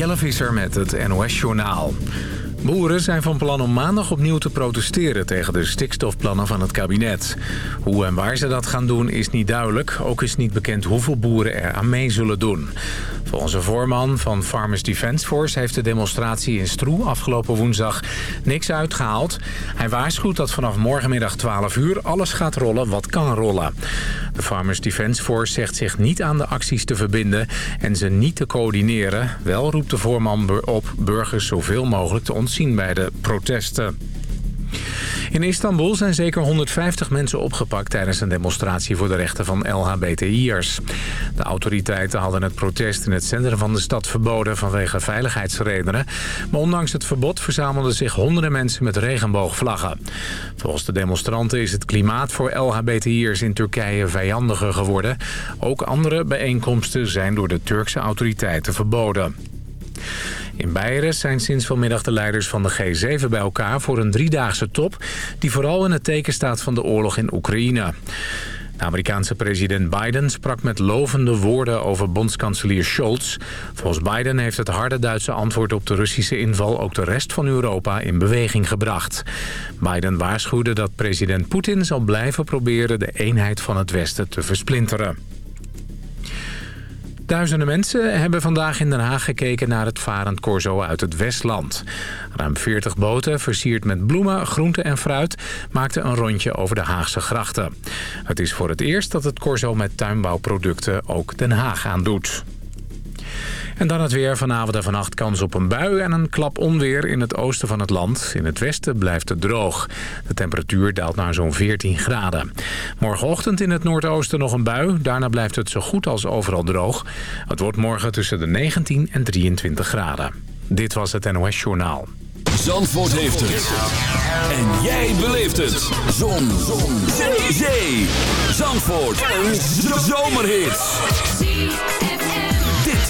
Jelle Visser met het NOS-journaal. Boeren zijn van plan om maandag opnieuw te protesteren tegen de stikstofplannen van het kabinet. Hoe en waar ze dat gaan doen is niet duidelijk. Ook is niet bekend hoeveel boeren er aan mee zullen doen. Volgens een voorman van Farmers Defence Force heeft de demonstratie in Stroe afgelopen woensdag niks uitgehaald. Hij waarschuwt dat vanaf morgenmiddag 12 uur alles gaat rollen wat kan rollen. De Farmers Defence Force zegt zich niet aan de acties te verbinden en ze niet te coördineren. Wel roept de voorman op burgers zoveel mogelijk te ontzien bij de protesten. In Istanbul zijn zeker 150 mensen opgepakt tijdens een demonstratie voor de rechten van LHBTI'ers. De autoriteiten hadden het protest in het centrum van de stad verboden vanwege veiligheidsredenen. Maar ondanks het verbod verzamelden zich honderden mensen met regenboogvlaggen. Volgens de demonstranten is het klimaat voor LHBTI'ers in Turkije vijandiger geworden. Ook andere bijeenkomsten zijn door de Turkse autoriteiten verboden. In Beieren zijn sinds vanmiddag de leiders van de G7 bij elkaar voor een driedaagse top... die vooral in het teken staat van de oorlog in Oekraïne. De Amerikaanse president Biden sprak met lovende woorden over bondskanselier Scholz. Volgens Biden heeft het harde Duitse antwoord op de Russische inval ook de rest van Europa in beweging gebracht. Biden waarschuwde dat president Poetin zal blijven proberen de eenheid van het Westen te versplinteren. Duizenden mensen hebben vandaag in Den Haag gekeken naar het varend corso uit het Westland. Ruim 40 boten, versierd met bloemen, groenten en fruit, maakten een rondje over de Haagse grachten. Het is voor het eerst dat het corso met tuinbouwproducten ook Den Haag aandoet. En dan het weer. Vanavond en vannacht kans op een bui en een klap onweer in het oosten van het land. In het westen blijft het droog. De temperatuur daalt naar zo'n 14 graden. Morgenochtend in het noordoosten nog een bui. Daarna blijft het zo goed als overal droog. Het wordt morgen tussen de 19 en 23 graden. Dit was het NOS Journaal. Zandvoort heeft het. En jij beleeft het. Zon. Zon. Zee. Zandvoort. Een zomerhit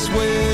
this way.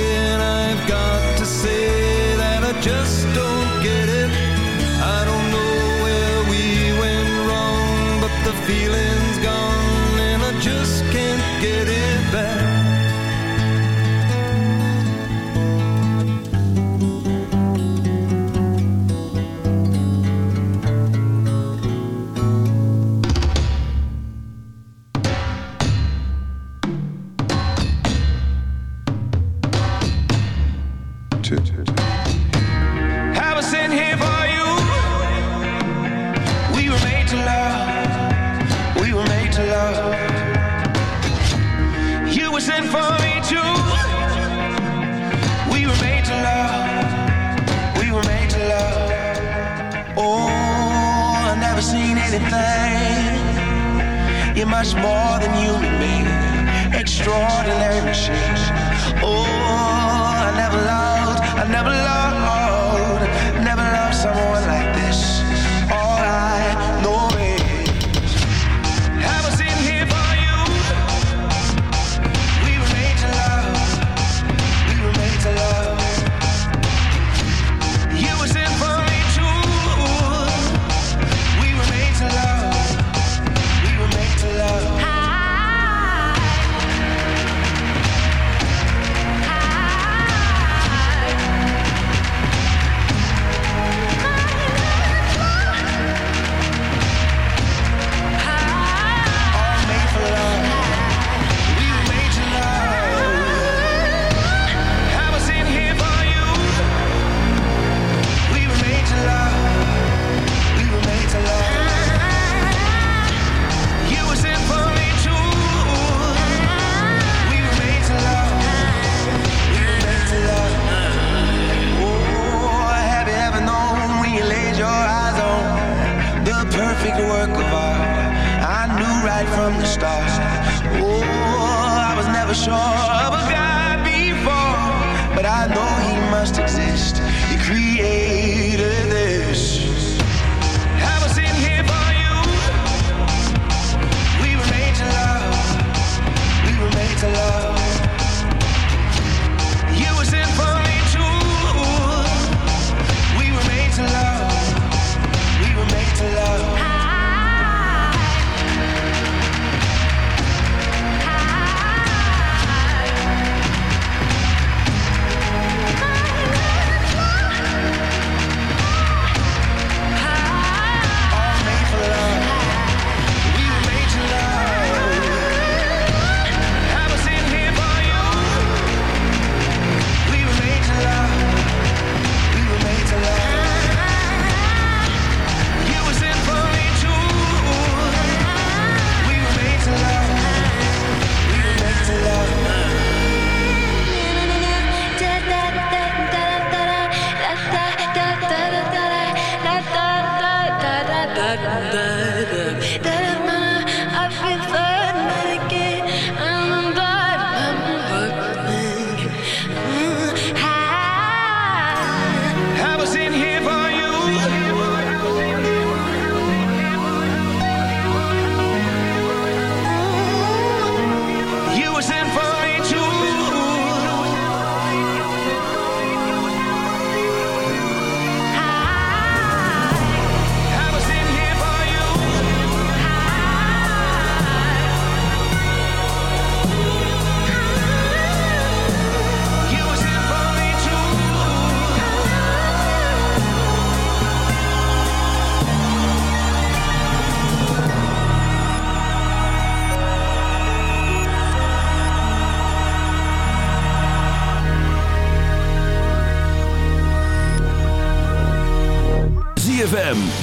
much more than human made. Extraordinary machines. Oh, I never loved, I never loved, never loved someone.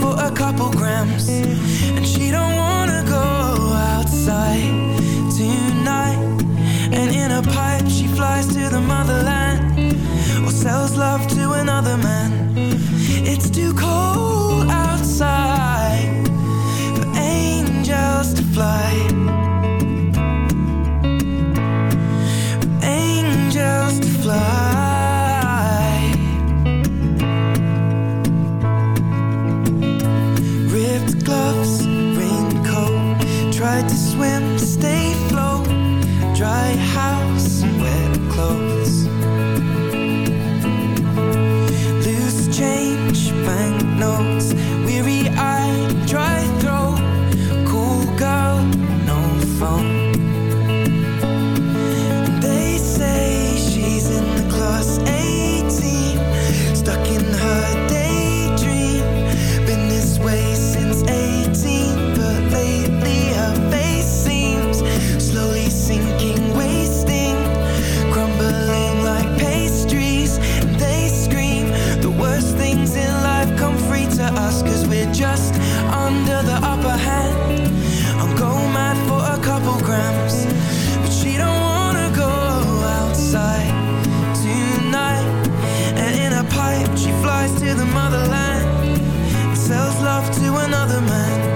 for a couple grams. And she don't wanna go outside tonight. And in a pipe she flies to the motherland Or sells love to another man. It's too cold out and sells love to another man.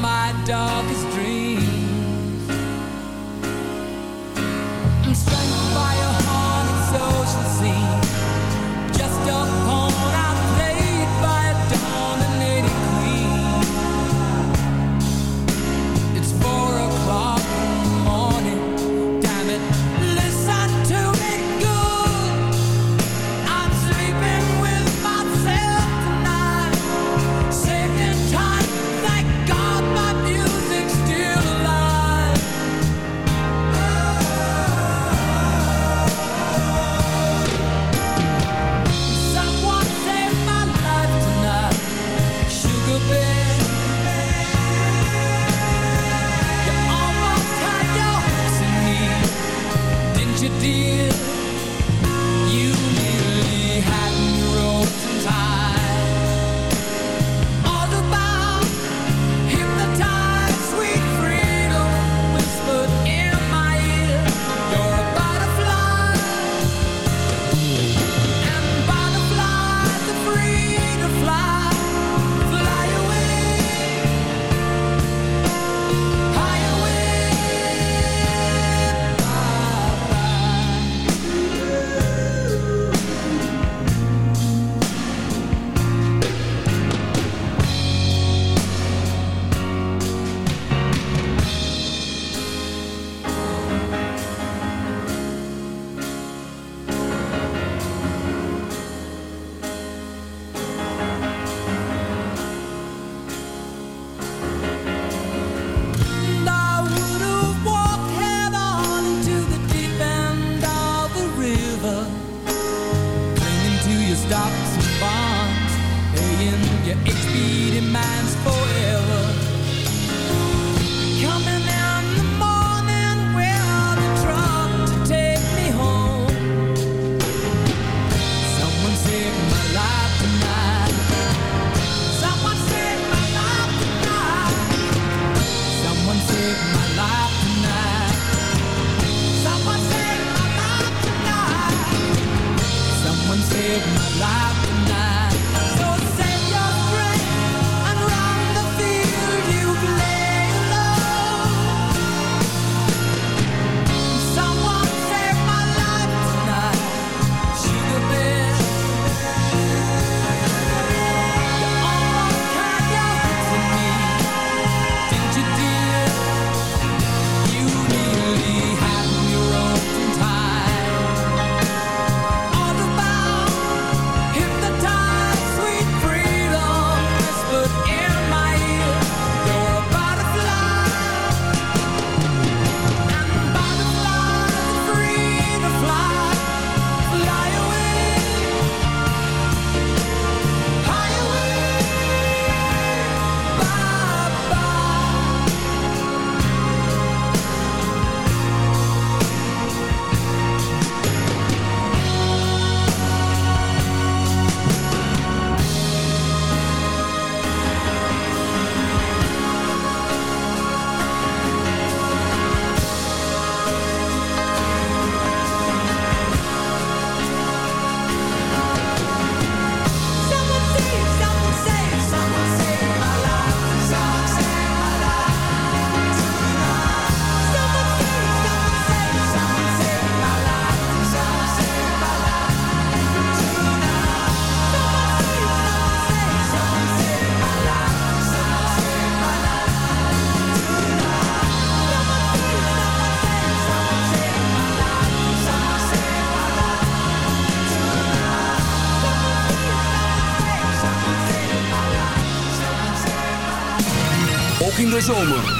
my dog.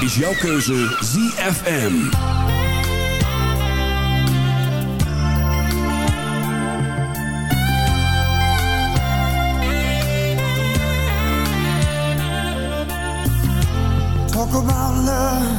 Is jouw keuze ZFM. Talk about love.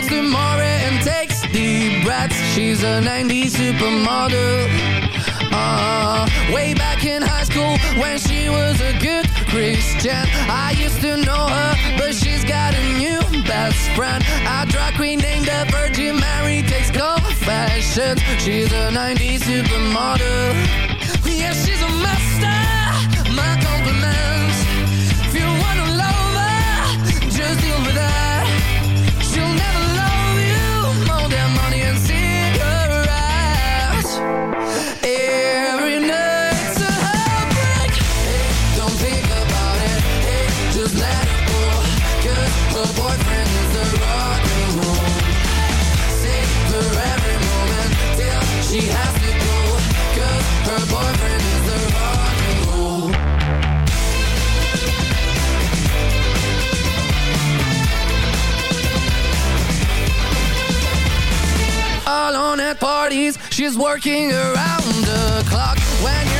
talks the Maury and takes deep breaths. She's a 90s supermodel. Uh, way back in high school when she was a good Christian, I used to know her, but she's got a new best friend. A drag queen named the Virgin Mary takes confessions. She's a 90s supermodel. Yeah, she's She's working around the clock when you're